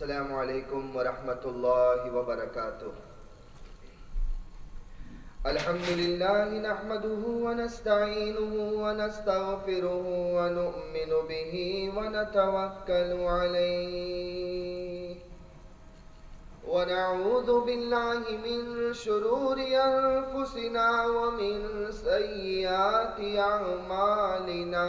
السلام علیکم ورحمۃ اللہ وبرکاتہ۔ الحمد لله نحمده ونستعينه ونستغفره ونؤمن به ونتوكل عليه ونعوذ بالله من شرور أنفسنا ومن سيئات أعمالنا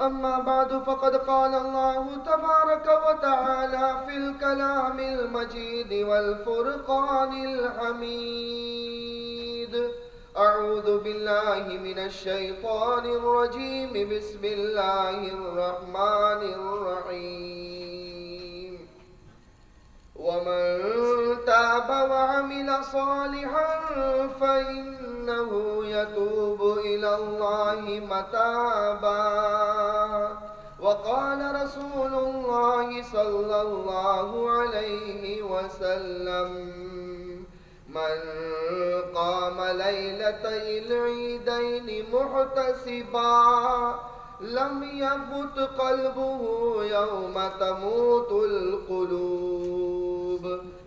أما بعد فقد قال الله تبارك وتعالى في الكلام المجيد والفرقان الحميد. أعوذ بالله من الشيطان الرجيم. بسم الله الرحمن الرحيم. ومن تاب وعمل صالحا فإنه يتوب إلى الله متابا. وقال رسول الله صلى الله عليه وسلم من قام ليلة العيدين محتسبا لم يفت قلبه يوم تموت القلوب.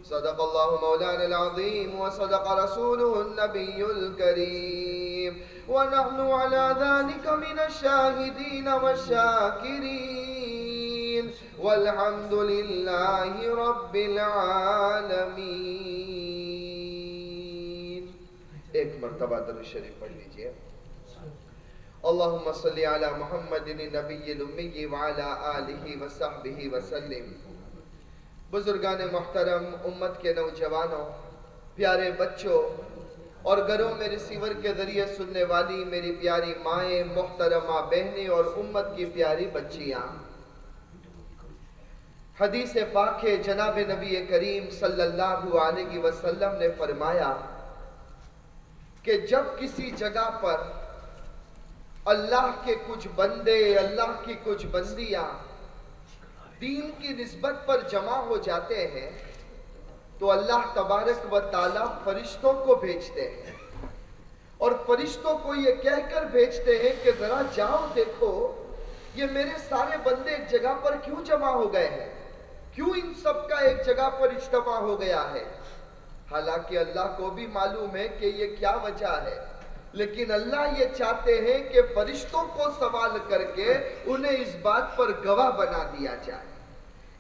صدق الله مولانا العظيم وصدق رسوله النبي الكريم. ونحن على ذلك من الشاهدين والشاكرين. والحمد لله رب العالمين. ایک مرتبہ در شریف پڑھ لیجیے. اللہم صلی علی محمد نبی الامی وعلا آلہ وصحبہ وسلم. بزرگان محترم، امت کے نوجوانوں، پیارے بچوں اور گھروں میں ریسیور کے ذریعے سننے والی میری پیاری مائیں، محترمہ بہنیں اور امت کی پیاری بچیاں۔ حدیث پاک جناب نبی کریم صلی اللہ علیہ وسلم نے فرمایا کہ جب کسی جگہ پر اللہ کے کچھ بندے، اللہ کی کچھ بندیاں دین کی نسبت پر جمع ہو جاتے ہیں، تو اللہ تبارک و تعالی فرشتوں کو بھیجتے ہیں۔ اور فرشتوں کو یہ کہہ کر بھیجتے ہیں کہ ذرا جاؤ، دیکھو، یہ میرے سارے بندے ایک جگہ پر کیوں جمع ہو گئے ہیں؟ کیوں ان سب کا ایک جگہ پر اجتماع ہو گیا ہے؟ حالانکہ اللہ کو بھی معلوم ہے کہ یہ کیا وجہ ہے۔ لیکن اللہ یہ چاہتے ہیں کہ فرشتوں کو سوال کر کے انہیں اس بات پر گواہ بنا دیا جائے۔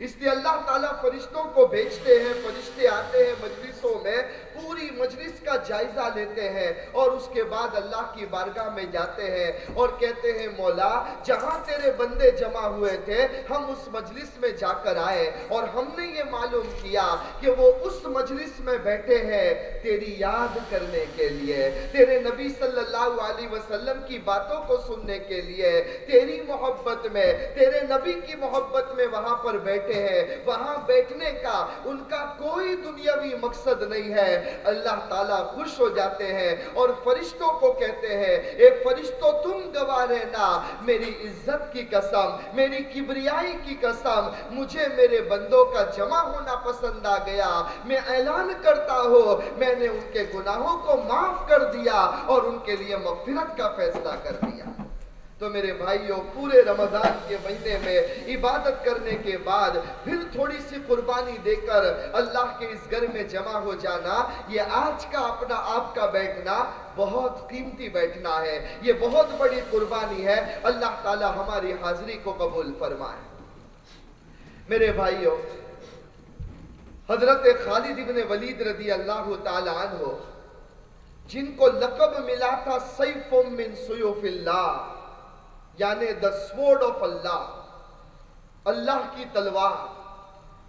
اس لیے اللہ تعالیٰ فرشتوں کو بھیجتے ہیں، فرشتے آتے ہیں مجلسوں میں، پوری مجلس کا جائزہ لیتے ہیں اور اس کے بعد اللہ کی بارگاہ میں جاتے ہیں اور کہتے ہیں، مولا، جہاں تیرے بندے جمع ہوئے تھے، ہم اس مجلس میں جا کر آئے اور ہم نے یہ معلوم کیا کہ وہ اس مجلس میں بیٹھے ہیں تیری یاد کرنے کے لیے، تیرے نبی صلی اللہ علیہ وسلم کی باتوں کو سننے کے لیے، تیری محبت میں، تیرے نبی کی محبت میں وہاں پر بیٹھے ہیں وہاں بیٹھنے کا ان کا کوئی دنیاوی مقصد نہیں ہے۔ اللہ تعالیٰ خوش ہو جاتے ہیں اور فرشتوں کو کہتے ہیں، اے فرشتوں تم گواہ رہنا۔ میری عزت کی قسم، میری کبریائی کی قسم، مجھے میرے بندوں کا جمع ہونا پسند آ گیا۔ میں اعلان کرتا ہوں، میں نے ان کے گناہوں کو معاف کر دیا اور ان کے لیے مغفرت کا فیصلہ کر دیا۔ تو میرے بھائیوں، پورے رمضان کے مہینے میں عبادت کرنے کے بعد پھر تھوڑی سی قربانی دے کر اللہ کے اس گھر میں جمع ہو جانا، یہ آج کا اپنا آپ کا بیٹھنا بہت قیمتی بیٹھنا ہے۔ یہ بہت بڑی قربانی ہے۔ اللہ تعالی ہماری حاضری کو قبول فرمائے۔ میرے بھائیوں، حضرت خالد ابن ولید رضی اللہ تعالی عنہ، جن کو لقب ملا تھا سیف من سیوف اللہ یعنی دا سوڈ آف اللہ اللہ کی تلوار.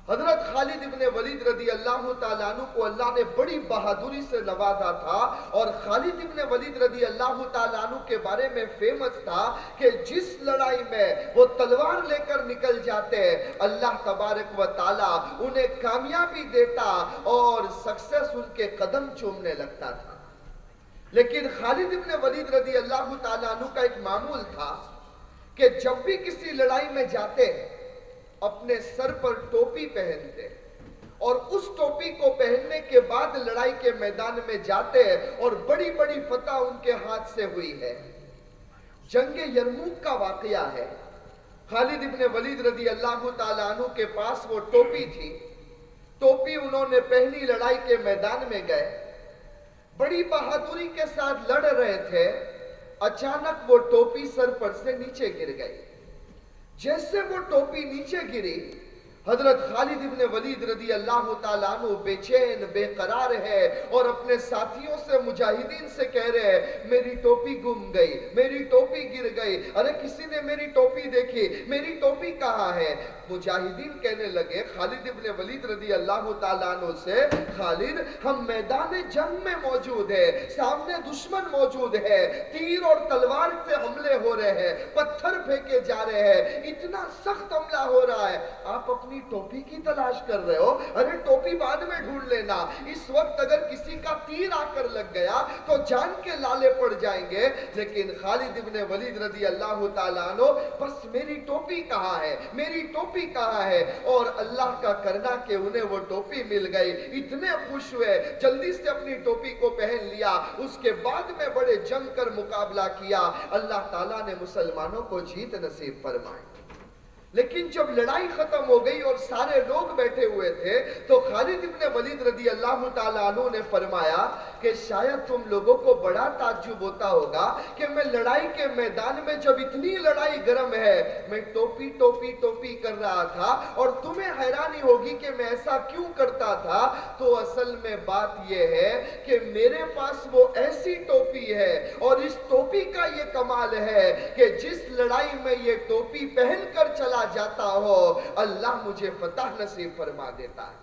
حضرت خالد ابن ولید رضی اللہ تعالیٰ عنہ کو اللہ نے بڑی بہادری سے نوازا تھا اور خالد ابن ولید رضی اللہ تعالیٰ عنہ کے بارے میں فیمس تھا کہ جس لڑائی میں وہ تلوار لے کر نکل جاتے، اللہ تبارک و تعالیٰ انہیں کامیابی دیتا اور سکسس ان کے قدم چومنے لگتا تھا۔ لیکن خالد ابن ولید رضی اللہ تعالیٰ عنہ کا ایک معمول تھا کہ جب بھی کسی لڑائی میں جاتے اپنے سر پر ٹوپی پہنتے اور اس ٹوپی کو پہننے کے بعد لڑائی کے میدان میں جاتے اور بڑی بڑی فتح ان کے ہاتھ سے ہوئی ہے۔ جنگ یرموک کا واقعہ ہے۔ خالد ابن ولید رضی اللہ تعالیٰ عنہ کے پاس وہ ٹوپی تھی۔ ٹوپی انہوں نے پہلی لڑائی کے میدان میں گئے۔ بڑی بہادری کے ساتھ لڑ رہے تھے۔ اچانک وہ ٹوپی سر پر سے نیچے گر گئی۔ جیسے وہ ٹوپی نیچے گری حضرت خالد ابن ولید رضی اللہ تعالیٰ عنہ بے چین، بے قرار ہے اور اپنے ساتھیوں سے، مجاہدین سے کہہ رہے ہیں، میری ٹوپی گم گئی، میری ٹوپی گر گئی، ارے کسی نے میری ٹوپی دیکھی، میری ٹوپی کہاں ہے؟ مجاہدین کہنے لگے، خالد ابن ولید رضی اللہ تعالیٰ عنہ سے، خالد، ہم میدان جنگ میں موجود ہے سامنے دشمن موجود ہے تیر اور تلوار سے حملے ہو رہے ہیں، پتھر پھینکے جا رہے ہیں، اتنا سخت حملہ ہو رہا ہے، آپ اپنی اپنی ٹوپی کی تلاش کر رہے ہو، ارے ٹوپی بعد میں ڈھونڈ لینا۔ اس وقت اگر کسی کا تیر آ کر لگ گیا تو جان کے لالے پڑ جائیں گے۔ لیکن خالد ابن ولید رضی اللہ تعالیٰ عنہ، بس میری ٹوپی کہاں ہے؟ میری ٹوپی کہاں ہے؟ اور اللہ کا کرنا کہ انہیں وہ ٹوپی مل گئی۔ اتنے خوش ہوئے، جلدی سے اپنی ٹوپی کو پہن لیا۔ اس کے بعد میں بڑے جنگ کر مقابلہ کیا۔ اللہ تعالیٰ نے مسلمانوں کو جیت نصیب فرمائی۔ لیکن جب لڑائی ختم ہو گئی اور سارے لوگ بیٹھے ہوئے تھے، تو خالد ابن ولید رضی اللہ تعالیٰ عنہ نے فرمایا کہ شاید تم لوگوں کو بڑا تعجب ہوتا ہوگا کہ میں لڑائی کے میدان میں جب اتنی لڑائی گرم ہے، میں ٹوپی ٹوپی ٹوپی کر رہا تھا اور تمہیں حیرانی ہوگی کہ میں ایسا کیوں کرتا تھا۔ تو اصل میں بات یہ ہے کہ میرے پاس وہ ایسی ٹوپی ہے اور اس ٹوپی کا یہ کمال ہے کہ جس لڑائی میں یہ ٹوپی پہن کر چلا جاتا ہو اللہ مجھے فتح نصیب فرما دیتا ہے۔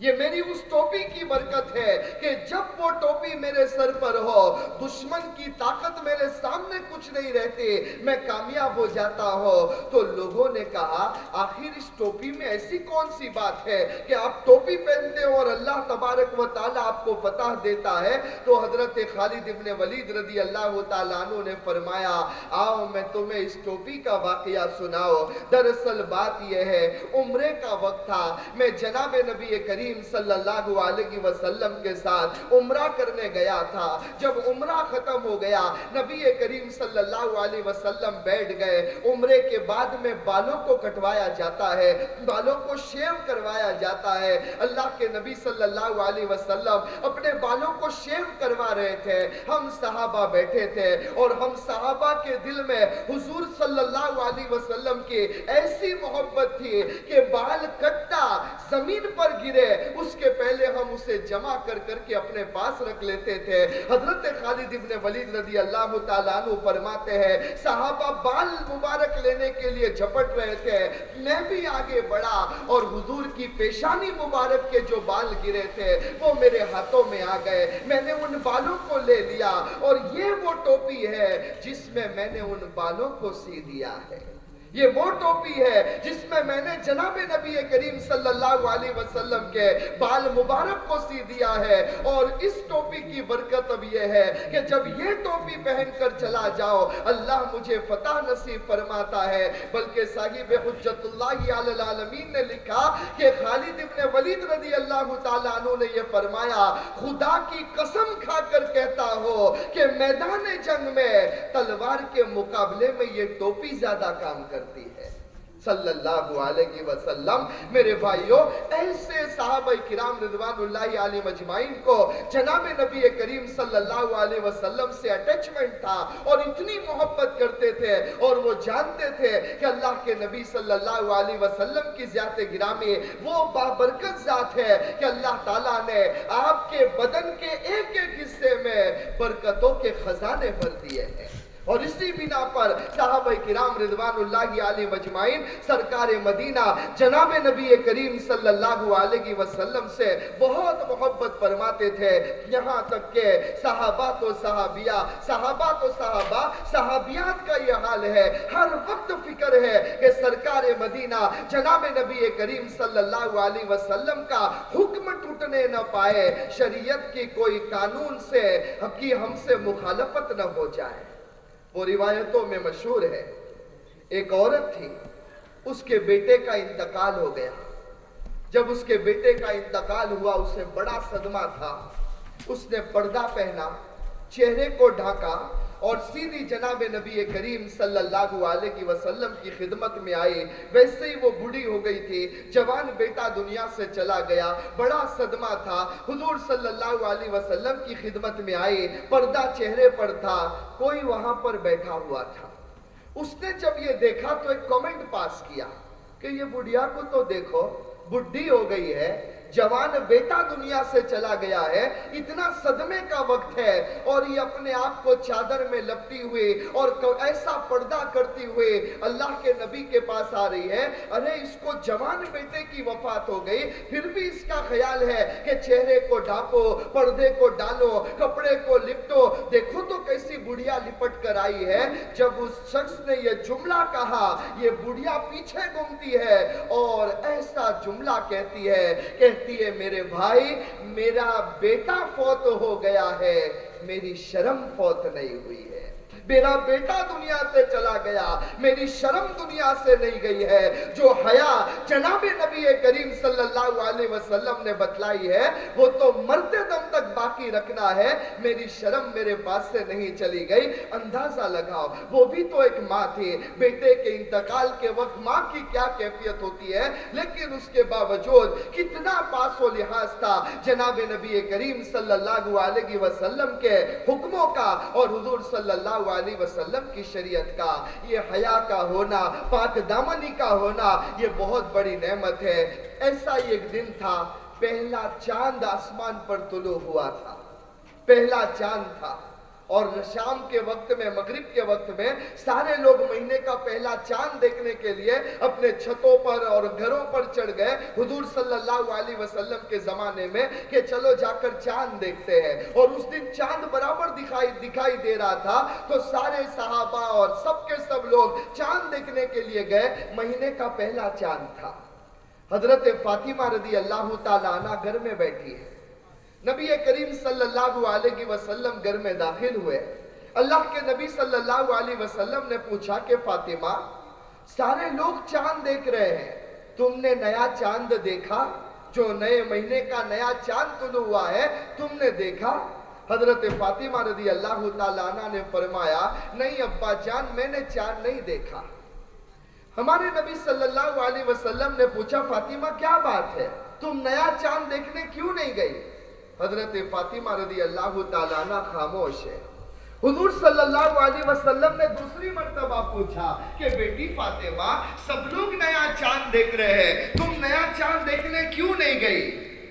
یہ میری اس ٹوپی کی برکت ہے کہ جب وہ ٹوپی میرے سر پر ہو، دشمن کی طاقت میرے سامنے کچھ نہیں رہتی، میں کامیاب ہو جاتا ہو تو لوگوں نے کہا، آخر اس ٹوپی میں ایسی کون سی بات ہے کہ آپ ٹوپی پہنتے ہو اور اللہ تبارک و تعالیٰ آپ کو فتح دیتا ہے؟ تو حضرت خالد ابن ولید رضی اللہ تعالیٰ عنہ نے فرمایا، آؤ میں تمہیں اس ٹوپی کا واقعہ سناؤ دراصل بات یہ ہے، عمرے کا وقت تھا۔ میں جناب نبی کریم کریم صلی اللہ علیہ وسلم کے ساتھ عمرہ کرنے گیا تھا۔ جب عمرہ ختم ہو گیا، نبی کریم صلی اللہ علیہ وسلم بیٹھ گئے۔ عمرے کے بعد میں بالوں کو کٹوایا جاتا ہے، بالوں کو شیو کروایا جاتا ہے۔ اللہ کے نبی صلی اللہ علیہ وسلم اپنے بالوں کو شیو کروا رہے تھے۔ ہم صحابہ بیٹھے تھے اور ہم صحابہ کے دل میں حضور صلی اللہ علیہ وسلم کی ایسی محبت تھی کہ بال کٹا زمین پر گرے۔ اس کے پہلے ہم اسے جمع کر کر کے اپنے پاس رکھ لیتے تھے۔ حضرت خالد ابن ولید رضی اللہ تعالیٰ عنہ فرماتے ہیں، صحابہ بال مبارک لینے کے لیے جھپٹ رہے تھے۔ میں بھی آگے بڑھا اور حضور کی پیشانی مبارک کے جو بال گرے تھے، وہ میرے ہاتھوں میں آ گئے۔ میں نے ان بالوں کو لے لیا اور یہ وہ ٹوپی ہے جس میں میں نے ان بالوں کو سی دیا ہے۔ یہ وہ ٹوپی ہے جس میں میں نے جناب نبی کریم صلی اللہ علیہ وسلم کے بال مبارک کو سی دیا ہے اور اس ٹوپی کی برکت اب یہ ہے کہ جب یہ ٹوپی پہن کر چلا جاؤ، اللہ مجھے فتح نصیب فرماتا ہے۔ بلکہ صاحب حجت اللہ علیہ العالمین نے لکھا کہ خالد ابن ولید رضی اللہ تعالیٰ عنہ نے یہ فرمایا، خدا کی قسم کھا کر کہتا ہو کہ میدان جنگ میں تلوار کے مقابلے میں یہ ٹوپی زیادہ کام کر کرتی ہے۔ صلی اللہ علیہ وسلم، میرے بھائیوں ایسے صحابہ کرام رضوان اللہ علیہ مجمعین کو جناب نبی کریم صلی اللہ علیہ وسلم سے اٹیچمنٹ تھا اور اتنی محبت کرتے تھے اور وہ جانتے تھے کہ اللہ کے نبی صلی اللہ علیہ وسلم کی زیادہ گرامی وہ بابرکت ذات ہے کہ اللہ تعالیٰ نے آپ کے بدن کے ایک ایک حصے میں برکتوں کے خزانے بھر دیے ہیں۔ اور اسی بنا پر صحابہ کرام رضوان اللہ علیہ مجمعین سرکار مدینہ جناب نبی کریم صلی اللہ علیہ وسلم سے بہت محبت فرماتے تھے۔ یہاں تک کہ صحابات و صحابیہ، صحابات و صحابہ، صحابیات کا یہ حال ہے۔ ہر وقت فکر ہے کہ سرکار مدینہ جناب نبی کریم صلی اللہ علیہ وسلم کا حکم ٹوٹنے نہ پائے، شریعت کی کوئی قانون سے، کی ہم سے مخالفت نہ ہو جائے۔ وہ روایتوں میں مشہور ہے۔ ایک عورت تھی، اس کے بیٹے کا انتقال ہو گیا۔ جب اس کے بیٹے کا انتقال ہوا، اسے بڑا صدمہ تھا۔ اس نے پردہ پہنا، چہرے کو ڈھاکا اور سیدھی جناب نبی کریم صلی اللہ علیہ وسلم کی خدمت میں آئی ویسے ہی وہ بڑی ہو گئی تھی، جوان بیٹا دنیا سے چلا گیا، بڑا صدمہ تھا۔ حضور صلی اللہ علیہ وسلم کی خدمت میں آئی پردہ چہرے پر تھا، کوئی وہاں پر بیٹھا ہوا تھا۔ اس نے جب یہ دیکھا تو ایک کومنٹ پاس کیا کہ یہ بڑھیا کو تو دیکھو بڑھی ہو گئی ہے جوان بیٹا دنیا سے چلا گیا ہے، اتنا صدمے کا وقت ہے اور یہ اپنے آپ کو چادر میں لپٹی ہوئے اور ایسا پردہ کرتی ہوئے اللہ کے نبی کے پاس آ رہی ہے۔ ارے، اس کو جوان بیٹے کی وفات ہو گئی۔ پھر بھی اس کا خیال ہے کہ چہرے کو ڈھاپو پردے کو ڈالو، کپڑے کو لپٹو۔ دیکھو تو کیسی بڑھیا لپٹ کر آئی ہے۔ جب اس شخص نے یہ جملہ کہا، یہ بڑھیا پیچھے گھومتی ہے اور ایسا جملہ کہتی ہے کہ کہتی ہے، میرے بھائی، میرا بیٹا فوت ہو گیا ہے، میری شرم فوت نہیں ہوئی ہے. میرا بیٹا دنیا سے چلا گیا، میری شرم دنیا سے نہیں گئی ہے۔ جو حیا جناب نبی کریم صلی اللہ علیہ وسلم نے بتلائی ہے، وہ تو مرتے دم تک باقی رکھنا ہے۔ میری شرم میرے پاس سے نہیں چلی گئی۔ اندازہ لگاؤ، وہ بھی تو ایک ماں تھی۔ بیٹے کے انتقال کے وقت ماں کی کیا کیفیت ہوتی ہے؟ لیکن اس کے باوجود کتنا پاس و لحاظ تھا جناب نبی کریم صلی اللہ علیہ وسلم کے حکموں کا اور حضور صلی اللہ علیہ علیہ وسلم کی شریعت کا، یہ حیاء کا ہونا، پاک دامنی کا ہونا، یہ بہت بڑی نعمت ہے۔ ایسا ایک دن تھا، پہلا چاند آسمان پر طلوع ہوا تھا۔ پہلا چاند تھا۔ اور شام کے وقت میں، مغرب کے وقت میں سارے لوگ مہینے کا پہلا چاند دیکھنے کے لیے اپنے چھتوں پر اور گھروں پر چڑھ گئے۔ حضور صلی اللہ علیہ وسلم کے زمانے میں کہ چلو جا کر چاند دیکھتے ہیں۔ اور اس دن چاند برابر دکھائی دکھائی دے رہا تھا۔ تو سارے صحابہ اور سب کے سب لوگ چاند دیکھنے کے لیے گئے۔ مہینے کا پہلا چاند تھا۔ حضرت فاطمہ رضی اللہ تعالیٰ عنہ گھر میں بیٹھی ہے۔ نبی کریم صلی اللہ علیہ وسلم گھر میں داخل ہوئے۔ اللہ کے نبی صلی اللہ علیہ وسلم نے پوچھا کہ فاطمہ، سارے لوگ چاند دیکھ رہے ہیں۔ تم نے نیا چاند دیکھا؟ جو نئے مہینے کا نیا چاند طلوع ہوا ہے، تم نے دیکھا؟ حضرت فاطمہ رضی اللہ تعالیٰ عنہ نے فرمایا، نہیں ابا جان، میں نے چاند نہیں دیکھا۔ ہمارے نبی صلی اللہ علیہ وسلم نے پوچھا، فاطمہ، کیا بات ہے؟ تم نیا چاند دیکھنے کیوں نہیں گئی؟ حضرت فاطمہ رضی اللہ تعالیٰ عنہ خاموش ہے۔ حضور صلی اللہ علیہ وسلم نے دوسری مرتبہ پوچھا کہ بیٹی فاطمہ، سب لوگ نیا چاند دیکھ رہے ہیں، تم نیا چاند دیکھنے کیوں نہیں گئی؟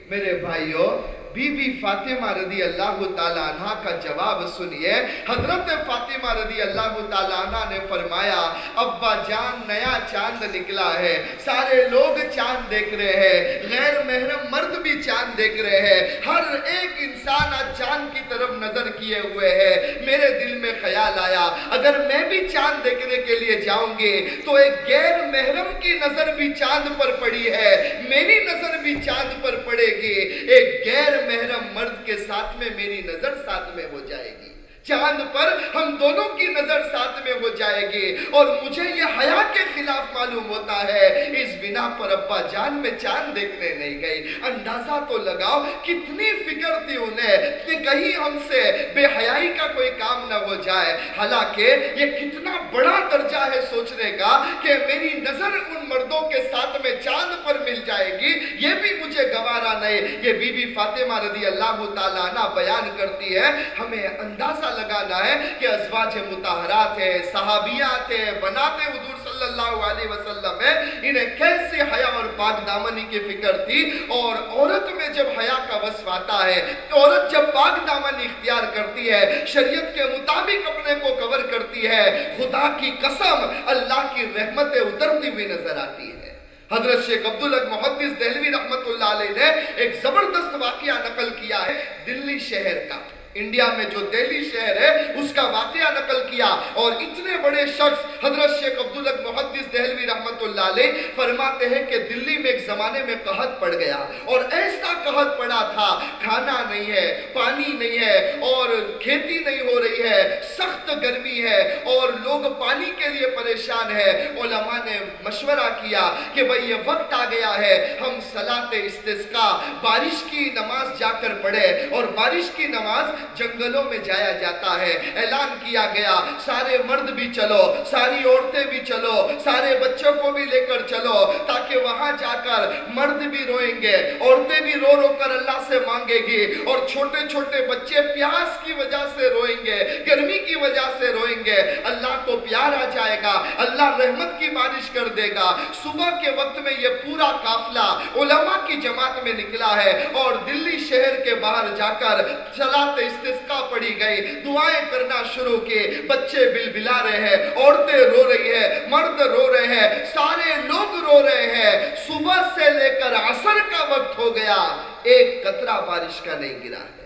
میرے بھائیوں بی بی فاطمہ رضی اللہ تعالیٰ عنہ کا جواب سنیے۔ حضرت فاطمہ رضی اللہ تعالیٰ عنہ نے فرمایا، ابا جان، نیا چاند نکلا ہے۔ سارے لوگ چاند دیکھ رہے ہیں۔ غیر محرم مرد بھی چاند دیکھ رہے ہیں۔ ہر ایک انسان آج چاند کی طرف نظر کیے ہوئے ہے۔ میرے دل میں خیال آیا، اگر میں بھی چاند دیکھنے کے لیے جاؤں گے تو ایک غیر محرم کی نظر بھی چاند پر پڑی ہے۔ میری نظر بھی چاند پر پڑے گی۔ ایک غیر محرم مرد کے ساتھ میں میری نظر ساتھ میں ہو جائے گی۔ چاند پر ہم دونوں کی نظر ساتھ میں ہو جائے گی۔ اور مجھے یہ حیاء کے خلاف معلوم ہوتا ہے، اس بنا پر ابا جان میں چاند دیکھنے نہیں گئی۔ اندازہ تو لگاؤ کتنی فکر تھی انہیں کہ کہیں ہم سے بے حیائی کا کوئی کام نہ ہو جائے۔ حالانکہ یہ کتنا بڑا درجہ ہے سوچنے کا کہ میری نظر ان مردوں کے ساتھ میں چاند پر مل جائے گی۔ یہ بھی مجھے گوارا نہیں۔ یہ بی بی فاطمہ رضی اللہ تعالیٰ عنہ بیان کرتی ہے، ہمیں اندازہ لگانا ہے کہ ازواج متحرات ہیں، صحابیات ہیں، بناتے حضور صلی اللہ علیہ وسلم ہے انہیں کیسے حیا اور پاک دامنی کی فکر تھی؟ اور عورت میں جب حیا کا وصف آتا ہے عورت جب پاک دامنی اختیار کرتی ہے، شریعت کے مطابق اپنے کو کور کرتی ہے، خدا کی قسم اللہ کی رحمتیں اترتی ہوئی نظر آتی ہے۔ حضرت شیخ عبداللہ محدث دہلوی رحمت اللہ علیہ نے ایک زبردست واقعہ نقل کیا ہے۔ دلی شہر کا۔ انڈیا میں جو دہلی شہر ہے، اس کا واقعہ نقل کیا اور اتنے بڑے شخص حضرت شیخ عبداللہ محدث دہلوی رحمت اللہ علیہ فرماتے ہیں کہ دلی میں ایک زمانے میں قہد پڑ گیا اور ایسا قہد پڑا تھا، کھانا نہیں ہے، پانی نہیں ہے اور کھیتی نہیں ہو رہی ہے، سخت گرمی ہے اور لوگ پانی کے لیے پریشان ہے علماء نے مشورہ کیا کہ بھئی یہ وقت آ گیا ہے، ہم صلاة استسقا بارش کی نماز جا کر پڑھے اور بارش کی نماز جنگلوں میں جایا جاتا ہے۔ اعلان کیا گیا، سارے مرد بھی چلو، ساری عورتیں بھی چلو، سارے بچوں کو بھی لے کر چلو، تاکہ وہاں جا کر مرد بھی روئیں گے، عورتیں بھی رو رو کر اللہ سے مانگے گی، اور چھوٹے چھوٹے بچے پیاس کی وجہ سے روئیں گے، گرمی کی وجہ سے روئیں گے۔ اللہ کو پیار آ جائے گا، اللہ رحمت کی بارش کر دے گا۔ صبح کے وقت میں یہ پورا قافلہ علماء کی جماعت میں نکلا ہے، اور دلی شہر کے باہر جا کر چلاتے استسقا پڑی گئی۔ دعائیں کرنا شروع کی بچے بل بلا رہے ہیں، عورتیں رو رہی ہیں، مرد رو رہے ہیں، سارے لوگ رو رہے ہیں۔ صبح سے لے کر عصر کا وقت ہو گیا۔ ایک قطرہ بارش کا نہیں گرا ہے۔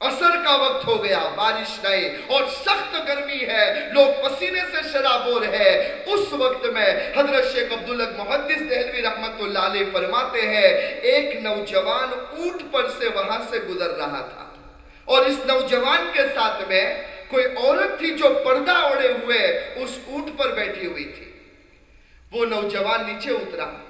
عصر کا وقت ہو گیا، بارش نہیں۔ اور سخت گرمی ہے۔ لوگ پسینے سے شرابور ہے اس وقت میں حضرت شیخ عبداللہ محدث دہلوی رحمت اللہ علیہ فرماتے ہیں، ایک نوجوان اونٹ پر سے وہاں سے گزر رہا تھا۔ اور اس نوجوان کے ساتھ میں کوئی عورت تھی جو پردہ اوڑے ہوئے اس اونٹ پر بیٹھی ہوئی تھی۔ وہ نوجوان نیچے اترا۔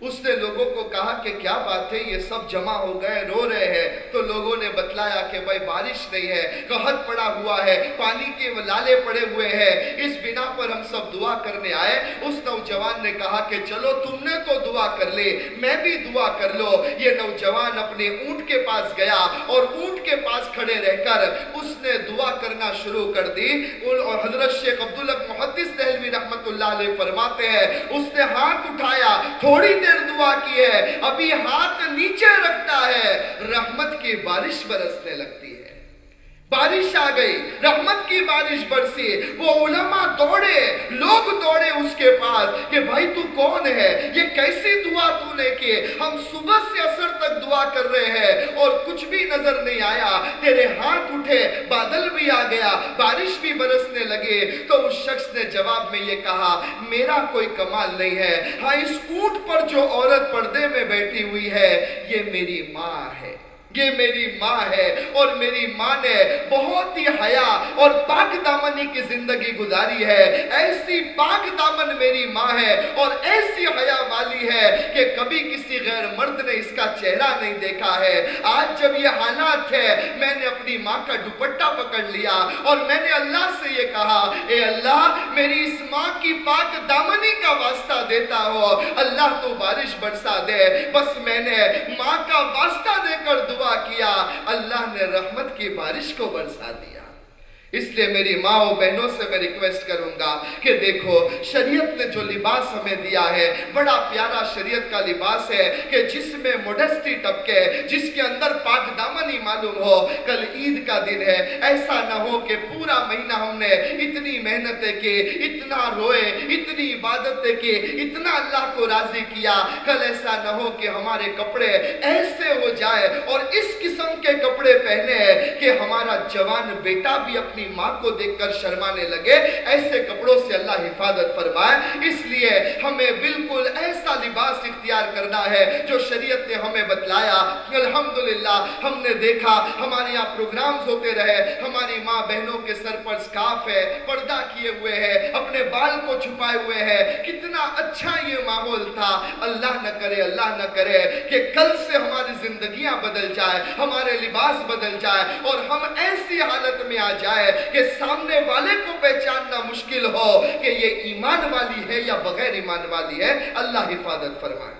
اس نے لوگوں کو کہا کہ کیا بات ہے، یہ سب جمع ہو گئے، رو رہے ہیں۔ تو لوگوں نے بتلایا کہ بھائی بارش نہیں ہے قہد پڑا ہوا ہے، پانی کے لالے پڑے ہوئے ہیں۔ اس بنا پر ہم سب دعا کرنے آئے۔ اس نوجوان نے کہا کہ چلو، تم نے تو دعا کر لے میں بھی دعا کر لو۔ یہ نوجوان اپنے اونٹ کے پاس گیا اور اونٹ کے پاس کھڑے رہ کر اس نے دعا کرنا شروع کر دی۔ اور حضرت شیخ عبداللہ محدث دہلوی رحمت اللہ علیہ فرماتے ہیں، اس نے ہاتھ اٹھایا، تھوڑی دیر دیر دعا کی ہے۔ ابھی ہاتھ نیچے رکھتا ہے۔ رحمت کی بارش برسنے لگتی۔ بارش آ گئی، رحمت کی بارش برسی، وہ علماء دوڑے، لوگ دوڑے اس کے پاس کہ بھائی تو کون ہے؟ یہ کیسی دعا تو نے کی؟ ہم صبح سے اثر تک دعا کر رہے ہیں اور کچھ بھی نظر نہیں آیا، تیرے ہاتھ اٹھے، بادل بھی آ گیا، بارش بھی برسنے لگے تو اس شخص نے جواب میں یہ کہا، میرا کوئی کمال نہیں ہے۔ ہاں اس اونٹ پر جو عورت پردے میں بیٹھی ہوئی ہے، یہ میری ماں ہے۔ یہ میری ماں ہے اور میری ماں نے بہت ہی حیا اور پاک دامنی کی زندگی گزاری ہے۔ ایسی پاک دامن میری ماں ہے اور ایسی حیا والی ہے کہ کبھی کسی غیر مرد نے اس کا چہرہ نہیں دیکھا ہے۔ آج جب یہ حالات ہے میں نے اپنی ماں کا دوپٹہ پکڑ لیا اور میں نے اللہ سے یہ کہا، اے اللہ، میری اس ماں کی پاک دامنی کا واسطہ دیتا ہو۔ اللہ تو بارش برسا دے، بس میں نے ماں کا واسطہ دے کر دعا کیا اللہ نے رحمت کی بارش کو برسا دیا۔ اس لیے میری ماں و بہنوں سے میں ریکویسٹ کروں گا کہ دیکھو، شریعت نے جو لباس ہمیں دیا ہے، بڑا پیارا شریعت کا لباس ہے کہ جس میں موڈسٹی ٹپکے، جس کے اندر پاک دامنی معلوم ہو، کل عید کا دن ہے۔ ایسا نہ ہو کہ پورا مہینہ ہم نے اتنی محنتیں کی، اتنا روئے، اتنی عبادتیں کی، اتنا اللہ کو راضی کیا۔ کل ایسا نہ ہو کہ ہمارے کپڑے ایسے ہو جائے اور اس قسم کے کپڑے پہنے کہ ہمارا جوان بیٹا بھی اپنی اپنی ماں کو دیکھ کر شرمانے لگے۔ ایسے کپڑوں سے اللہ حفاظت فرمائے۔ اس لیے ہمیں بالکل ایسا لباس اختیار کرنا ہے جو شریعت نے ہمیں بتلایا۔ الحمدللہ، ہم نے دیکھا، ہمارے یہاں پروگرامز ہوتے رہے۔ ہماری ماں بہنوں کے سر پر سکاف ہے، پردہ کیے ہوئے ہیں اپنے بال کو چھپائے ہوئے ہیں کتنا اچھا یہ ماحول تھا۔ اللہ نہ کرے، اللہ نہ کرے کہ کل سے ہماری زندگیاں بدل جائے، ہمارے لباس بدل جائے اور ہم ایسی حالت میں آ جائے کہ سامنے والے کو پہچاننا مشکل ہو کہ یہ ایمان والی ہے یا بغیر ایمان والی ہے، اللہ حفاظت فرمائے۔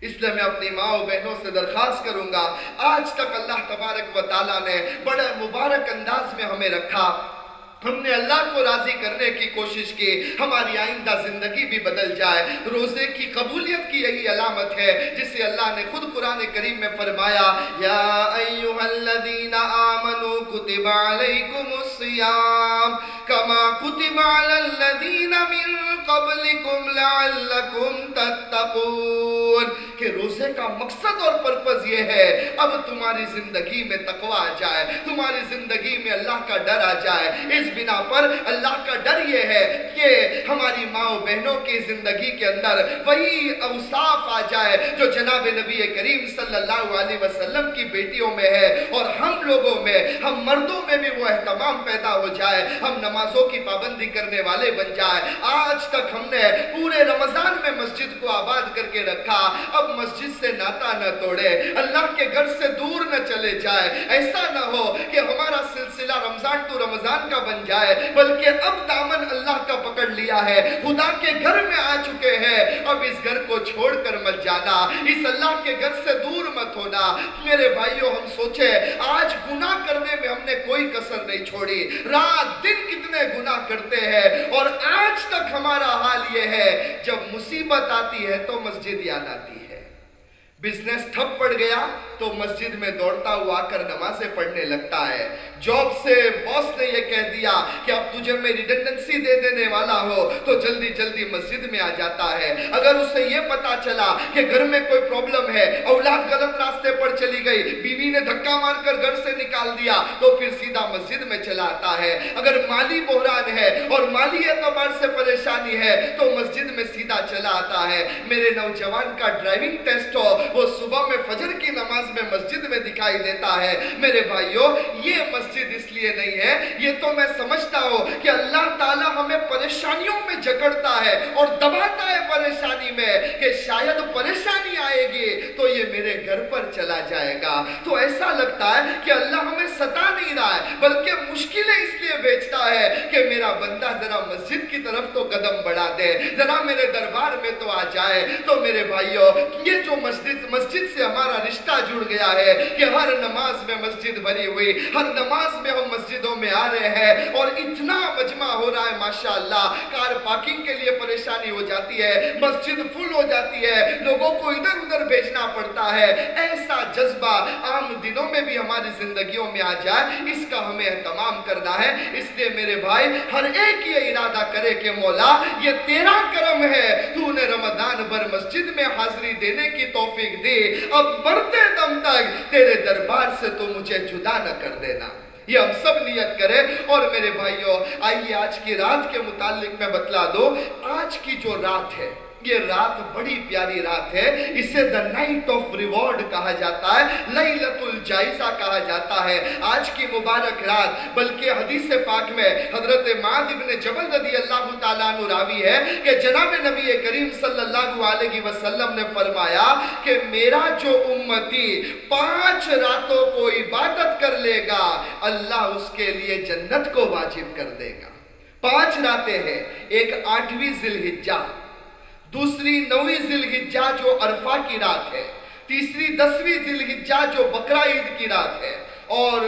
اس لیے میں اپنی ماں و بہنوں سے درخواست کروں گا، آج تک اللہ تبارک و تعالیٰ نے بڑے مبارک انداز میں ہمیں رکھا۔ ہم نے اللہ کو راضی کرنے کی کوشش کی، ہماری آئندہ زندگی بھی بدل جائے۔ روزے کی قبولیت کی یہی علامت ہے، جسے اللہ نے خود قرآن کریم میں فرمایا، یا ایوہ الذین آمنوا کتب علیکم السیام کما کتب علی الذین من قبلکم لعلکم تتقون۔ کہ روزے کا مقصد اور پرپز یہ ہے، اب تمہاری زندگی میں تقوی آ جائے، تمہاری زندگی میں اللہ کا ڈر آ جائے۔ اس بنا پر اللہ کا ڈر یہ ہے کہ ہماری ماں و بہنوں کی زندگی کے اندر وہی اوصاف آ جائے جو جناب نبی کریم صلی اللہ علیہ وسلم کی بیٹیوں میں ہے۔ اور ہم لوگوں میں، ہم مردوں میں بھی وہ اہتمام پیدا ہو جائے، ہم نمازوں کی پابندی کرنے والے بن جائے۔ آج تک ہم نے پورے رمضان میں مسجد کو آباد کر کے رکھا۔ اب مسجد سے ناتا نہ توڑے، اللہ کے گھر سے دور نہ چلے جائے۔ ایسا نہ ہو کہ ہمارا سلسلہ رمضان تو رمضان کا بن جائے، بلکہ اب دامن اللہ کا پکڑ لیا ہے۔ خدا کے گھر میں آ چکے ہیں۔ اب اس گھر کو چھوڑ کر مت جانا، اس اللہ کے گھر سے دور مت ہونا۔ میرے بھائیوں ہم سوچے آج گناہ کرنے میں ہم نے کوئی کسر نہیں چھوڑی۔ رات دن کتنے گناہ کرتے ہیں، اور آج تک ہمارا حال یہ ہے، جب مصیبت آتی ہے تو مسجد یاد آتی ہے۔ بزنس ٹھپ پڑ گیا تو مسجد میں دوڑتا ہوا کر نمازیں پڑھنے لگتا ہے۔ جاب سے باس نے یہ کہہ دیا کہ اب تجھے میں ریڈنڈنسی دے دینے والا ہو تو جلدی جلدی مسجد میں آ جاتا ہے۔ اگر اسے یہ پتا چلا کہ گھر میں کوئی پرابلم ہے، اولاد غلط راستے پر چلی گئی، بیوی نے دھکا مار کر گھر سے نکال دیا، تو پھر سیدھا مسجد میں چلا آتا ہے۔ اگر مالی بحران ہے اور مالی اعتبار سے پریشانی ہے، تو مسجد میں سیدھا چلا آتا ہے۔ میرے نوجوان کا ڈرائیونگ ٹیسٹ ہو وہ صبح میں فجر کی نماز میں مسجد میں دکھائی دیتا ہے۔ میرے بھائیوں یہ مسجد اس لیے نہیں ہے، یہ تو میں سمجھتا ہوں کہ اللہ تعالیٰ ہمیں پریشانیوں میں جکڑتا ہے اور دباتا ہے پریشانی میں کہ شاید پریشانی آئے گی، تو یہ میرے گھر پر چلا جائے گا۔ تو ایسا لگتا ہے کہ اللہ ہمیں ستا نہیں رہا ہے، بلکہ مشکلیں اس لیے بیچتا ہے کہ میرا بندہ ذرا مسجد کی طرف تو قدم بڑھا دے، ذرا میرے دربار میں تو آ جائے۔ تو میرے بھائیوں یہ جو مسجد مسجد سے ہمارا رشتہ جڑ گیا ہے کہ ہر نماز میں مسجد بنی ہوئی، ہر نماز میں ہم مسجدوں میں آ رہے ہیں اور اتنا مجمع ہو رہا ہے، ماشاءاللہ، کار پارکنگ کے لیے پریشانی ہو جاتی ہے، مسجد فل ہو جاتی ہے، لوگوں کو ادھر ادھر بھیجنا پڑتا ہے۔ ایسا جذبہ عام دنوں میں بھی ہماری زندگیوں میں آ جائے، اس کا ہمیں اہتمام کرنا ہے۔ اس لیے میرے بھائی، ہر ایک یہ ارادہ کرے کہ مولا، یہ تیرا کرم ہے۔ تو نے رمضان بھر مسجد میں حاضری دینے کی توفیق دی اب مرتے دم تک تیرے دربار سے تو مجھے جدا نہ کر دینا۔ یہ ہم سب نیت کریں۔ اور میرے بھائیوں، آئیے آج کی رات کے متعلق میں بتلا دو۔ آج کی جو رات ہے یہ رات بڑی پیاری رات ہے، اسے the night of reward کہا جاتا ہے لیلت الجائزہ کہا جاتا ہے۔ آج کی مبارک رات، بلکہ حدیث پاک میں حضرت معاذ ابن جبل رضی اللہ تعالیٰ عنہ راوی ہے کہ جناب نبی کریم صلی اللہ علیہ وسلم نے فرمایا کہ میرا جو امتی پانچ راتوں کو عبادت کر لے گا، اللہ اس کے لیے جنت کو واجب کر دے گا۔ پانچ راتیں ہیں، ایک آٹھویں ذلحجہ دوسری نوی ذلحجہ جو عرفہ کی رات ہے، تیسری دسویں ذلحجہ جو بکرہ عید کی رات ہے، اور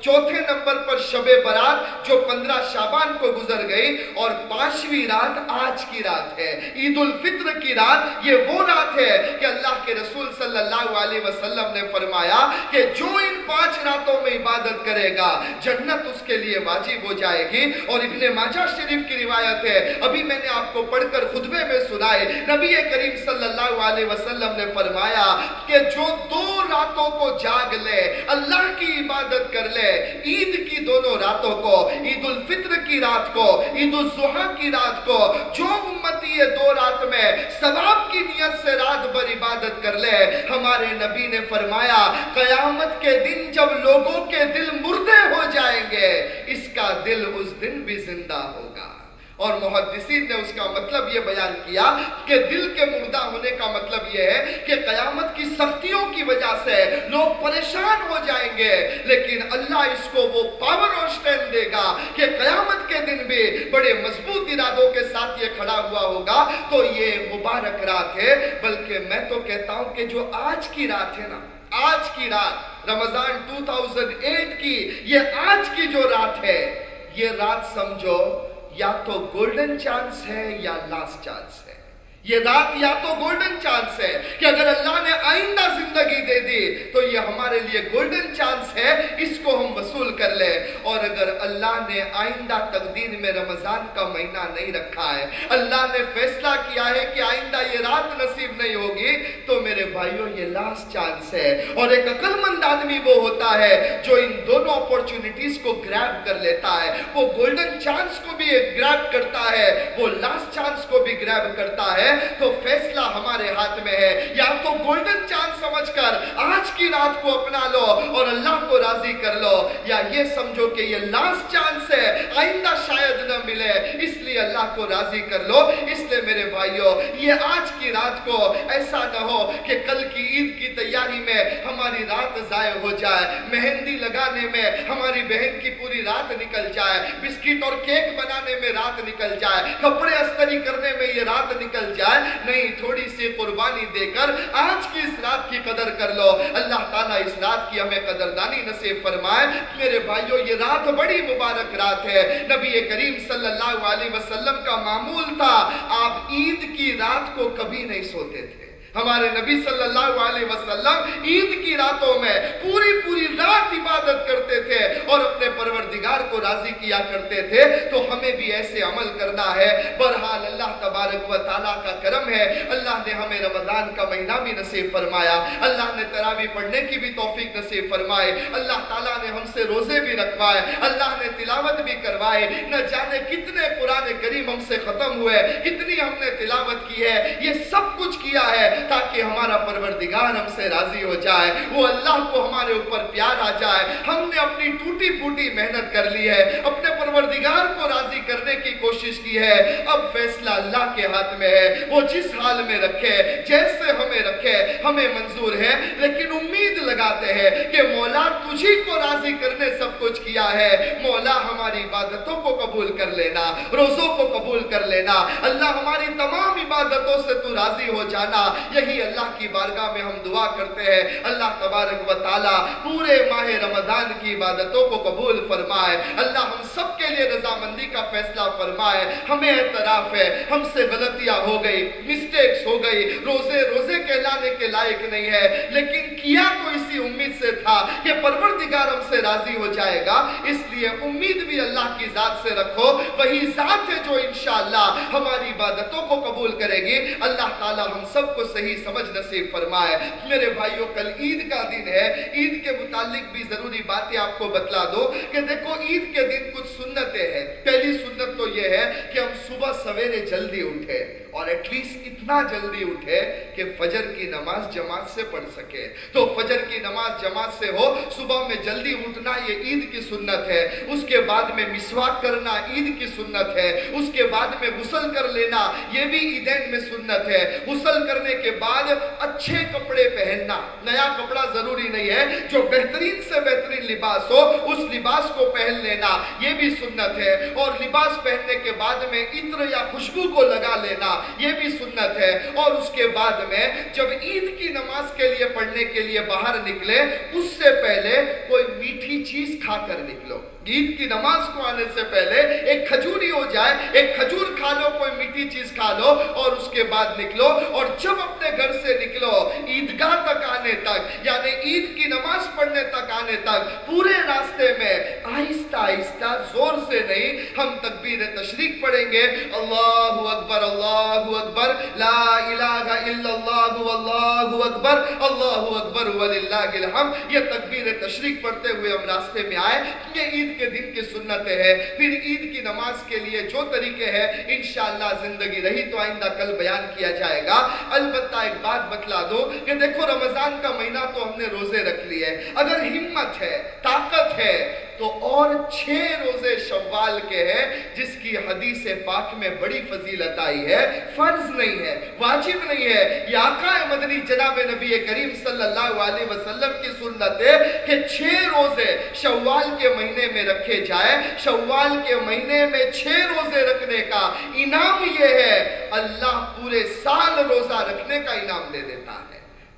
چوتھے نمبر پر شب برات جو پندرہ شابان کو گزر گئی اور پانچویں رات آج کی رات ہے۔ عید الفطر کی رات یہ وہ رات ہے کہ اللہ کے رسول صلی اللہ علیہ وسلم نے فرمایا کہ جو ان پانچ راتوں میں عبادت کرے گا، جنت اس کے لیے واجب ہو جائے گی۔ اور ابن ماجہ شریف کی روایت ہے، ابھی میں نے آپ کو پڑھ کر خطبے میں سنائے، نبی کریم صلی اللہ علیہ وسلم نے فرمایا کہ جو دو راتوں کو جاگ لے، اللہ کی عبادت کر لے عید کی دونوں راتوں کو، عید الفطر کی رات کو، عید الزحا کی رات کو، جو امتی یہ دو رات میں ثواب کی نیت سے رات بھر عبادت کر لے۔ ہمارے نبی نے فرمایا، قیامت کے دن جب لوگوں کے دل مردے ہو جائیں گے، اس کا دل اس دن بھی زندہ ہوگا۔ اور محدثین نے اس کا مطلب یہ بیان کیا کہ دل کے مردہ ہونے کا مطلب یہ ہے کہ قیامت کی سختیوں کی وجہ سے لوگ پریشان ہو جائیں گے، لیکن اللہ اس کو وہ پاور اور سٹین دے گا کہ قیامت کے دن بھی بڑے مضبوط ارادوں کے ساتھ یہ کھڑا ہوا ہوگا۔ تو یہ مبارک رات ہے، بلکہ میں تو کہتا ہوں کہ جو آج کی رات ہے نا، آج کی رات، رمضان 2008 کی، یہ آج کی جو رات ہے، یہ رات سمجھو یا تو گولڈن چانس ہے یا لاسٹ چانس ہے۔ یہ رات یا تو گولڈن چانس ہے کہ اگر اللہ نے آئندہ زندگی دے دی تو یہ ہمارے لیے گولڈن چانس ہے، اس کو ہم وصول کر لیں۔ اور اگر اللہ نے آئندہ تقدیر میں رمضان کا مہینہ نہیں رکھا ہے، اللہ نے فیصلہ کیا ہے کہ آئندہ یہ رات نصیب نہیں ہوگی، تو میرے بھائیوں، یہ لاسٹ چانس ہے۔ اور ایک عقل مند آدمی وہ ہوتا ہے جو ان دونوں اپورچونٹیز کو گریب کر لیتا ہے۔ وہ گولڈن چانس کو بھی گریب کرتا ہے، وہ لاسٹ چانس کو بھی گریب کرتا ہے۔ تو فیصلہ ہمارے ہاتھ میں ہے۔ یا تو گولڈن چانس سمجھ کر آج کی رات کو اپنا لو اور اللہ کو راضی کر لو یا یہ سمجھو کہ یہ لاسٹ چانس ہے، آئندہ شاید نہ ملے، اس لیے اللہ کو راضی کر لو۔ اس لیے میرے بھائیوں یہ آج کی رات کو ایسا نہ ہو کہ کل کی عید کی تیاری میں ہماری رات ضائع ہو جائے، مہندی لگانے میں ہماری بہن کی پوری رات نکل جائے، بسکٹ اور کیک بنانے میں رات نکل جائے، کپڑے استری کرنے میں یہ رات نکل جائے جائے۔ نہیں، تھوڑی سی قربانی دے کر آج کی اس رات کی قدر کر لو۔ اللہ تعالیٰ اس رات کی ہمیں قدردانی نصیب فرمائے، میرے بھائیوں یہ رات بڑی مبارک رات ہے۔ نبی کریم صلی اللہ علیہ وسلم کا معمول تھا، آپ عید کی رات کو کبھی نہیں سوتے تھے۔ ہمارے نبی صلی اللہ علیہ وسلم عید کی راتوں میں پوری پوری رات عبادت کرتے تھے اور اپنے پروردگار کو راضی کیا کرتے تھے، تو ہمیں بھی ایسے عمل کرنا ہے۔ برحال اللہ تبارک و تعالیٰ کا کرم ہے۔ اللہ نے ہمیں رمضان کا مہینہ بھی نصیب فرمایا۔ اللہ نے تراوی پڑھنے کی بھی توفیق نصیب فرمائے۔ اللہ تعالیٰ نے ہم سے روزے بھی رکھوائے۔ اللہ نے تلاوت بھی کروائے۔ نہ جانے کتنے قرآن کریم ہم سے ختم ہوئے، کتنی ہم نے تلاوت کی ہے۔ یہ سب کچھ کیا ہے۔ تاکہ ہمارا پروردگار ہم سے راضی ہو جائے، وہ اللہ کو ہمارے اوپر پیار آ جائے۔ ہم نے اپنی ٹوٹی پھوٹی محنت کر لی ہے، اپنے پروردگار کو راضی کرنے کی کوشش کی ہے۔ اب فیصلہ اللہ کے ہاتھ میں ہے، وہ جس حال میں رکھے، جیسے ہمیں رکھے، ہمیں منظور ہے۔ لیکن امید لگاتے ہیں کہ مولا تجھی کو راضی کرنے سب کچھ کیا ہے۔ مولا ہماری عبادتوں کو قبول کر لینا، روزوں کو قبول کر لینا۔ اللہ ہماری تمام عبادتوں سے تو راضی ہو جانا۔ یہی اللہ کی بارگاہ میں ہم دعا کرتے ہیں۔ اللہ تبارک و تعالی پورے ماہ رمضان کی عبادتوں کو قبول فرمائے۔ اللہ ہم سب کے لیے رضامندی کا فیصلہ فرمائے۔ ہمیں اعتراف ہے۔ ہم سے غلطیاں ہو گئی مسٹیکس ہو گئی۔ روزے روزے کہلانے کے لائق نہیں ہے۔ لیکن کیا تو اسی امید سے تھا کہ پروردگار ہم سے راضی ہو جائے گا؟ اس لیے امید بھی اللہ کی ذات سے رکھو۔ وہی ذات ہے جو انشاءاللہ ہماری عبادتوں کو قبول کرے گی۔ اللہ تعالی ہم سب کو صحیح سمجھ نصیب فرمائے۔ میرے بھائیوں کل عید کا دن ہے۔ عید کے متعلق بھی ضروری باتیں آپ کو بتلا دو کہ دیکھو، عید کے دن کچھ سنتیں ہیں۔ پہلی سنت تو یہ ہے کہ ہم صبح سویرے جلدی اٹھے اور ایٹ لیسٹ اتنا جلدی اٹھے کہ فجر کی نماز جماعت سے پڑھ سکے۔ تو فجر کی نماز جماعت سے ہو، صبح میں جلدی اٹھنا یہ عید کی سنت ہے۔ اس کے بعد میں مسواک کرنا عید کی سنت ہے۔ اس کے بعد میں غسل کر لینا یہ بھی عیدین میں سنت ہے۔ غسل کرنے کے بعد اچھے کپڑے پہننا۔ نیا کپڑا ضروری نہیں ہے۔ جو بہترین سے بہترین لباس ہو، اس لباس کو پہن لینا، یہ بھی سنت ہے۔ اور لباس پہننے کے بعد میں عطر یا خوشبو کو لگا لینا۔ یہ بھی سنت ہے۔ اور اس کے بعد میں جب عید کی نماز کے لیے پڑھنے کے لیے باہر نکلے، اس سے پہلے کوئی میٹھی چیز کھا کر نکلو۔ عید کی نماز کو آنے سے پہلے ایک کھجوری ہو جائے، ایک کھجور کھا لو، کوئی میٹھی چیز کھا لو اور اس کے بعد نکلو اور جب اپنے گھر سے نکلو، عیدگاہ تک آنے تک یعنی عید کی نماز پڑھنے تک آنے تک، پورے راستے میں آہستہ آہستہ، زور سے نہیں، ہم تکبیر تشریق پڑھیں گے، اللہ اکبر اللہ اکبر، لا الہ الا اللہ، واللہ اکبر، اللہ اکبر، وللہ الحمد. یہ تکبیر تشریق پڑھتے ہوئے ہم راستے میں آئے، یہ عید کے دن کی سنتیں ہیں، پھر عید کی نماز کے لیے جو طریقے ہیں، انشاءاللہ زندگی رہی تو آئندہ کل بیان کیا جائے گا۔ البتہ ایک بات بتلا دو کہ دیکھو، رمضان کا مہینہ تو ہم نے روزے رکھ لیے۔ اگر ہمت ہے، طاقت ہے تو اور چھ روزے شوال کے ہیں، جس کی حدیث پاک میں بڑی فضیلت آئی ہے۔ فرض نہیں ہے، واجب نہیں ہے۔ یہ آقا مدنی جناب نبی کریم صلی اللہ علیہ وسلم کی سنت ہے کہ چھ روزے شوال کے مہینے میں رکھے جائے شوال کے مہینے میں چھ روزے رکھنے کا انعام یہ ہے، اللہ پورے سال روزہ رکھنے کا انعام دے دیتا ہے۔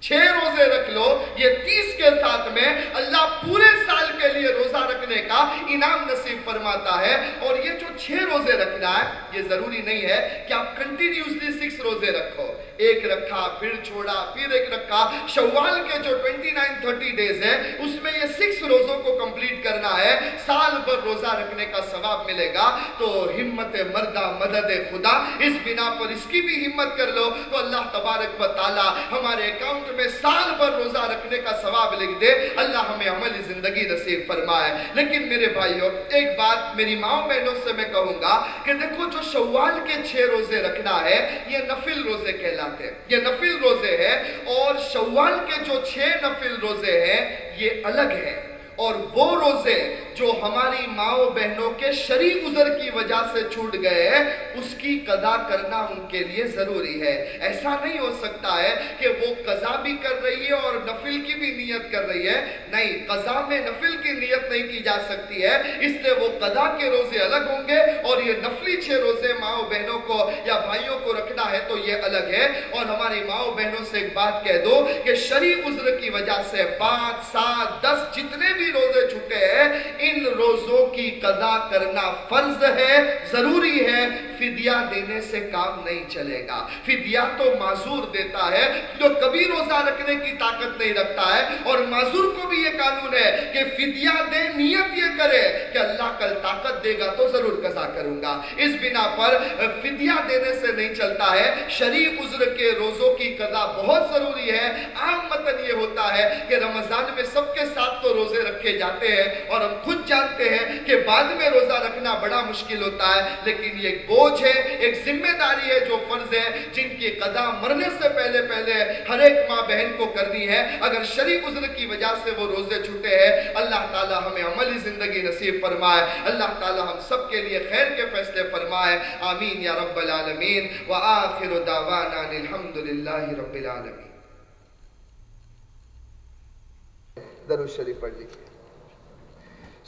چھ روزے رکھ لو، یہ تیس کے ساتھ میں اللہ پورے سال کے لیے روزہ رکھنے کا انعام نصیب فرماتا ہے۔ اور یہ جو چھ روزے رکھنا ہے، یہ ضروری نہیں ہے کہ آپ کنٹینیوسلی سکس روزے رکھو۔ ایک رکھا، پھر چھوڑا، پھر ایک رکھا۔ شوال کے جو 29-30 ڈیز ہے اس میں یہ سکس روزوں کو کمپلیٹ کرنا ہے۔ سال بھر روزہ رکھنے کا ثواب ملے گا۔ تو ہمت مردہ، مدد خدا، اس بنا پر اس کی بھی ہمت کر لو۔ تو اللہ تبارک و تعالی ہمارے اکاؤنٹ میں سال پر روزہ رکھنے کا ثواب لکھ دے، اللہ ہمیں عمل زندگی نصیب فرمائے۔ لیکن میرے بھائیوں، ایک بات میری ماں بہنوں سے میں کہوں گا کہ دیکھو، جو شوال کے چھ روزے رکھنا ہے، یہ نفل روزے کہلاتے ہیں۔ یہ نفل روزے ہیں اور شوال کے جو چھ نفل روزے ہیں، یہ الگ ہیں۔ اور وہ روزے جو ہماری ماں بہنوں کے شریع عذر کی وجہ سے چھوٹ گئے، اس کی قضا کرنا ان کے لیے ضروری ہے۔ ایسا نہیں ہو سکتا ہے کہ وہ قضا بھی کر رہی ہے اور نفل کی بھی نیت کر رہی ہے۔ نہیں، قضا میں نفل کی نیت نہیں کی جا سکتی ہے، اس لیے وہ قضا کے روزے الگ ہوں گے اور یہ نفلی چھ روزے ماں بہنوں کو یا بھائیوں کو رکھنا ہے تو یہ الگ ہے۔ اور ہماری ماں بہنوں سے ایک بات کہہ دو کہ شریع عذر کی وجہ سے پانچ، سات، دس جتنے بھی روزے چھوٹے ہیں ان روزوں کی قضا کرنا فرض ہے ضروری ہے۔ فدیہ دینے سے کام نہیں چلے گا۔ فدیہ تو معذور دیتا ہے جو کبھی روزہ رکھنے کی طاقت نہیں رکھتا ہے۔ اور معذور کو بھی یہ قانون ہے کہ فدیہ دے، نیت یہ کرے کہ اللہ کل طاقت دے گا تو ضرور قضا کروں گا۔ اس بنا پر فدیہ دینے سے نہیں چلتا ہے۔ شریف عذر کے روزوں کی قضا بہت ضروری ہے۔ عام مطلب یہ ہوتا ہے کہ رمضان میں سب کے ساتھ تو روزے رکھے جاتے ہیں اور ہم خود جانتے ہیں کہ بعد میں روزہ رکھنا بڑا مشکل ہوتا ہے، لیکن یہ ایک بوجھ ہے، ایک ذمہ داری ہے جو فرض ہے، جن کی قضا مرنے سے پہلے پہلے ہر ایک ماں بہن کو کرنی ہے۔ اگر شریف عذر کی وجہ سے وہ روزے چھوٹے ہیں، اللہ تعالی ہمیں عملی زندگی نصیب فرمائے۔ اللہ تعالی ہم سب کے لیے خیر کے فیصلے فرمائے۔ آمین یا رب العالمین۔ وآخر دعوانا الحمدللہ رب العالمین۔ درود شریف پڑھ لیجیے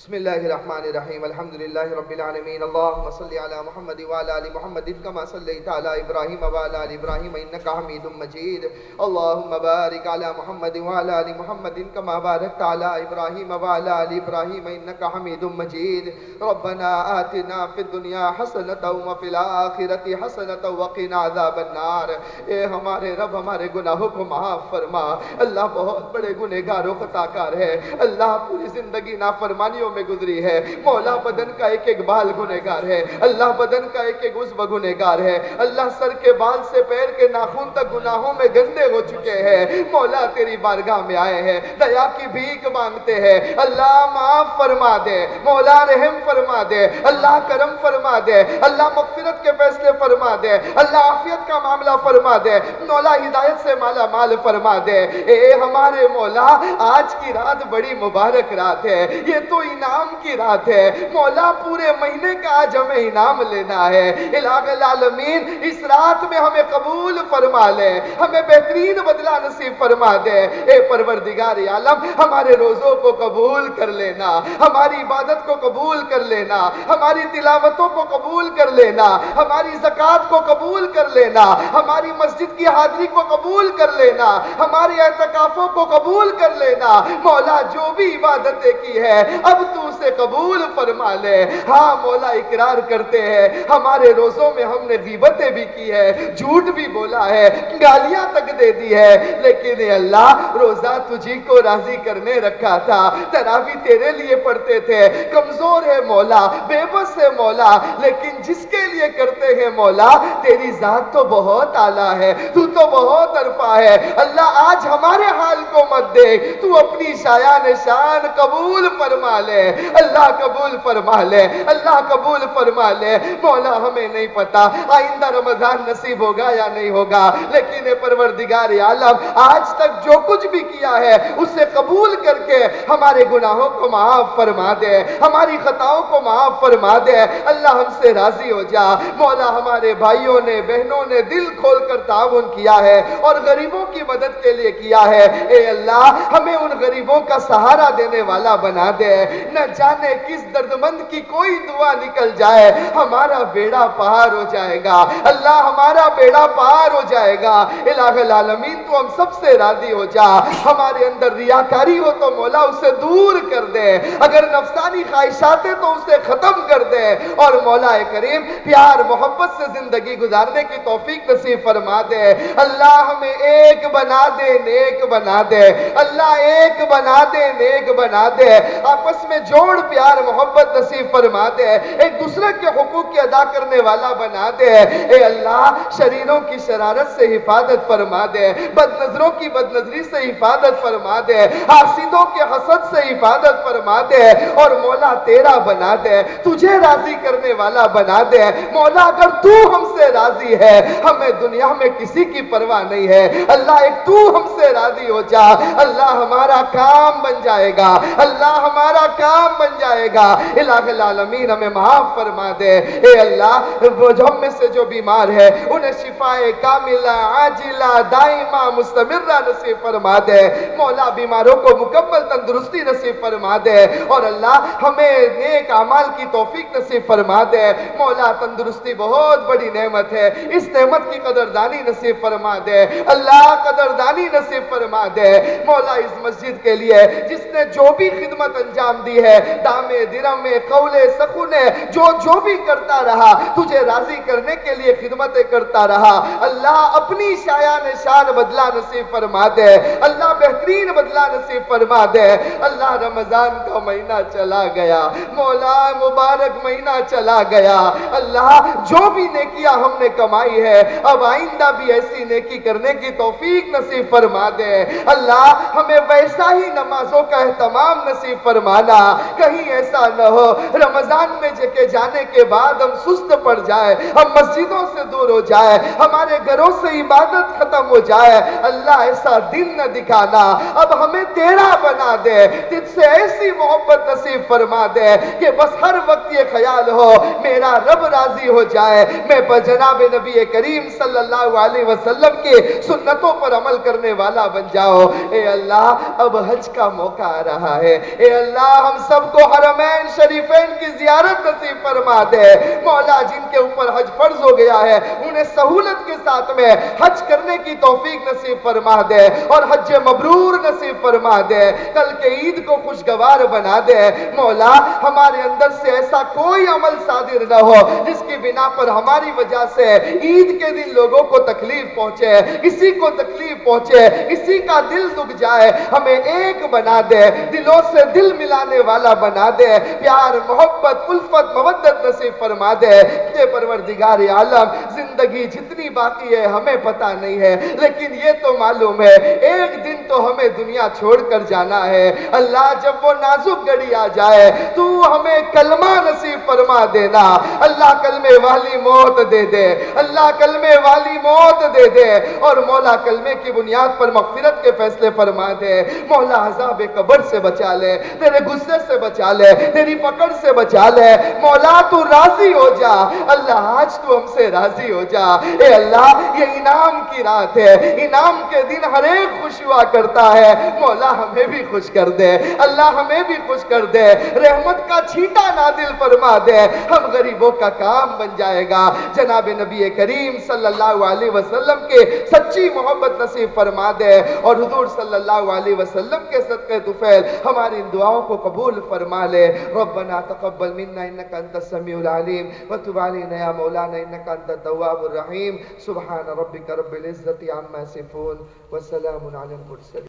بسم الله الرحمن الرحيم الحمد لله رب العالمين اللهم صل على محمد وعلى ال محمد كما صليت على ابراهيم وعلى ال ابراهيم انك حميد مجيد اللهم بارك على محمد وعلى ال محمد كما باركت على ابراهيم وعلى ال ابراهيم انك حميد مجيد ربنا آتنا في الدنيا حسنه وفي الاخره حسنه وقنا عذاب النار۔ اے ہمارے رب، ہمارے گناہوں کو معاف فرما۔ اللہ بہت بڑے گنہگار و خطا ہے۔ اللہ پوری زندگی نافرمانیوں میں گزری ہے۔ مولا بدن کا ایک ایک بال گنہگار ہے۔ اللہ بدن کا ایک ایک عزب گنہگار ہے۔ اللہ سر کے بال سے پیر کے ناخون تک گناہوں میں گندے ہو چکے ہیں۔ مولا تیری بارگاہ میں آئے ہیں۔ دیا کی بھیک مانگتے ہیں۔ اللہ معاف فرما دے۔ مولا رحم فرما دے۔ اللہ کرم فرما دے۔ اللہ مغفرت کے فیصلے فرما دے۔ اللہ عافیت کا معاملہ فرما دے۔ مولا ہدایت سے مالا مال فرما دے۔ اے ہمارے مولا، آج کی رات بڑی مبارک رات ہے۔ یہ تو ان انعام کی رات ہے۔ مولا پورے مہینے کا آج ہمیں انعام لینا ہے۔ الہ العالمین، اس رات میں ہمیں قبول فرما لے۔ ہمیں بہترین بدلہ نصیب فرما دے۔ اے پروردگار عالم، ہمارے روزوں کو قبول کر لینا۔ ہماری عبادت کو قبول کر لینا۔ ہماری تلاوتوں کو قبول کر لینا۔ ہماری زکاة کو قبول کر لینا۔ ہماری مسجد کی حاضری کو قبول کر لینا۔ ہماری اعتقافوں کو قبول کر لینا۔ مولا، جو بھی عبادتیں کی ہے اب تو اسے قبول فرما لے۔ ہاں مولا اقرار کرتے ہیں۔ ہمارے روزوں میں ہم نے غیبتیں بھی کی ہے جھوٹ بھی بولا ہے، گالیاں تک دے دی ہے۔ لیکن اے اللہ، روزہ تجھی کو راضی کرنے رکھا تھا۔ تراوی تیرے لیے پڑھتے تھے۔ کمزور ہے مولا، بے بس ہے مولا۔ لیکن جس کے لیے کرتے ہیں مولا، تیری ذات تو بہت عالی ہے۔ تو تو بہت عرفہ ہے۔ اللہ، آج ہمارے حال کو مت دیکھ۔ تو اپنی شایان شان قبول فرما لے۔ اللہ قبول فرما لے۔ اللہ قبول فرما لے۔ مولا، ہمیں نہیں پتا آئندہ رمضان نصیب ہوگا یا نہیں ہوگا۔ لیکن اے پروردگار عالم، آج تک جو کچھ بھی کیا ہے، اسے قبول کر کے ہمارے گناہوں کو معاف فرما دے۔ ہماری خطاؤں کو معاف فرما دے۔ اللہ ہم سے راضی ہو جا۔ مولا، ہمارے بھائیوں نے، بہنوں نے دل کھول کر تعاون کیا۔ کیا ہے اور غریبوں کی مدد کے لیے کیا ہے؟ اے اللہ، ہمیں ان غریبوں کا سہارا دینے والا بنا دے۔ نہ جانے کس درد مند کی کوئی دعا نکل جائے۔ ہمارا بیڑا پہار ہو جائے گا۔ اللہ ہمارا بیڑا پہار ہو جائے گا۔ الہ العالمین، تو ہم سب سے راضی ہو جا۔ ہمارے اندر ریاکاری ہو تو مولا اسے دور کر دے۔ اگر نفسانی خواہشات ہے تو اسے ختم کر دے۔ اور مولا کریم، پیار محبت سے زندگی گزارنے کی توفیق نصیب فرما دے۔ اللہ ہمیں ایک بنا دے، نیک بنا دے۔ اللہ ایک بنا دے، نیک بنا دے۔ آپس میں جوڑ، پیار، محبت نصیب فرما دے۔ ایک دوسرے کے حقوق کی ادا کرنے والا بنا دے۔ اے اللہ، شریروں کی شرارت سے حفاظت فرما دے۔ بد نظروں کی بد نظری سے حفاظت فرما دے۔ حاسدوں کے حسد سے حفاظت فرما دے۔ اور مولا تیرا بنا دے۔ تجھے راضی کرنے والا بنا دے۔ مولا، اگر تو ہم سے راضی ہے، ہمیں دنیا میں کسی کی کی پرواہ نہیں ہے۔ اللہ، ایک تو ہم سے راضی ہو جا۔ اللہ ہمارا کام بن جائے گا۔ اللہ ہمارا کام بن جائے گا۔ الہ العالمین ہمیں معاف فرما دے۔ اے اللہ، وہ ہم میں سے جو بیمار ہے، انہیں شفاء کاملہ، عاجلہ، دائمہ، مستمرہ نصیب فرما دے۔ مولا بیماروں کو مکمل تندرستی نصیب فرما دے۔ اور اللہ، ہمیں نیک عمال کی توفیق نصیب فرما دے۔ مولا، تندرستی بہت بڑی نعمت ہے۔ اس نعمت کی قدردانی نصیب فرما فرما دے۔ اللہ قدردانی نصیب فرما دے۔ مولا اس مسجد کے لیے جس نے جو بھی خدمت انجام دی ہے، دامے درم میں قولے، سخونے، جو جو بھی کرتا رہا، تجھے راضی کرنے کے لیے خدمتیں کرتا رہا۔ اللہ اپنی شایان شان بدلا نصیب فرما دے۔ اللہ بہترین بدلا نصیب فرما دے۔ اللہ رمضان کا مہینہ چلا گیا۔ مولا مبارک مہینہ چلا گیا۔ اللہ جو بھی نیکیاں ہم نے کمائی ہے، اب آئندہ بھی ایسی نیکی کرنے کی توفیق نصیب فرما دے۔ اللہ ہمیں ویسا ہی نمازوں کا اہتمام نصیب فرمانا۔ کہیں ایسا نہ ہو، رمضان میں جکے جانے کے بعد ہم سست پڑ جائے، ہم مسجدوں سے دور ہو جائے، ہمارے گھروں سے عبادت ختم ہو جائے۔ اللہ ایسا دن نہ دکھانا۔ اب ہمیں تیرا بنا دے، تجھ سے ایسی محبت نصیب فرما دے کہ بس ہر وقت یہ خیال ہو، میرا رب راضی ہو جائے۔ میں جناب نبی کریم صلی اللہ علیہ وسلم مطلب وسلم کے سنتوں پر عمل کرنے والا بن جاؤ۔ اے اللہ، اب حج کا موقع آ رہا ہے۔ اے اللہ، ہم سب کو حرمین شریفین کی زیارت نصیب فرما دے۔ مولا، جن کے اوپر حج فرض ہو گیا ہے، انہیں سہولت کے ساتھ میں حج کرنے کی توفیق نصیب فرما دے اور حج مبرور نصیب فرما دے۔ کل کے عید کو خوشگوار بنا دے۔ مولا، ہمارے اندر سے ایسا کوئی عمل صادر نہ ہو جس کی بنا پر ہماری وجہ سے عید کے دن لوگوں کو تکلیف پہنچے کسی کو تکلیف پہنچے کسی کا دل دکھ جائے، ہمیں ایک بنا دے، دلوں سے دل ملانے والا بنا دے، پیار، محبت، الفت مودت نصیب فرما دے۔ یہ پروردگار عالم، زندگی جتنی باقی ہے، ہمیں پتہ نہیں ہے، لیکن یہ تو معلوم ہے، ایک دن تو ہمیں دنیا چھوڑ کر جانا ہے۔ اللہ جب وہ نازک گڑی آ جائے، تو ہمیں کلمہ نصیب فرما دینا۔ اللہ کلمے والی موت دے دے۔ اللہ کلمے والی موت دے دے اور مولا کلمے کی بنیاد پر مغفرت کے فیصلے فرما دے۔ مولا عذاب قبر سے بچا لے، تیرے غصے سے بچا لے، تیری پکڑ سے بچا لے۔ مولا تو راضی ہو جا، اللہ آج تو ہم سے راضی ہو جا۔ اے اللہ، یہ انعام کی رات ہے، انعام کے دن ہر ایک خوش ہوا کرتا ہے۔ مولا ہمیں بھی خوش کر دے، اللہ ہمیں بھی خوش کر دے۔ رحمت کا چھیٹا نادل فرما دے، ہم غریبوں کا کام بن جائے گا۔ جناب نبی کریم صلی اللہ علیہ وسلم وسلم کے سچی محبت نصیب فرما دے اور حضور صلی اللہ علیہ وسلم کے صدقے دفیل ہماری ان دعاؤں کو قبول فرما لے ربنا تقبل منا انك انت السميع العليم وتب علينا يا مولانا انك انت التواب الرحيم سبحان ربك رب العزه عما يصفون وسلام على المرسلين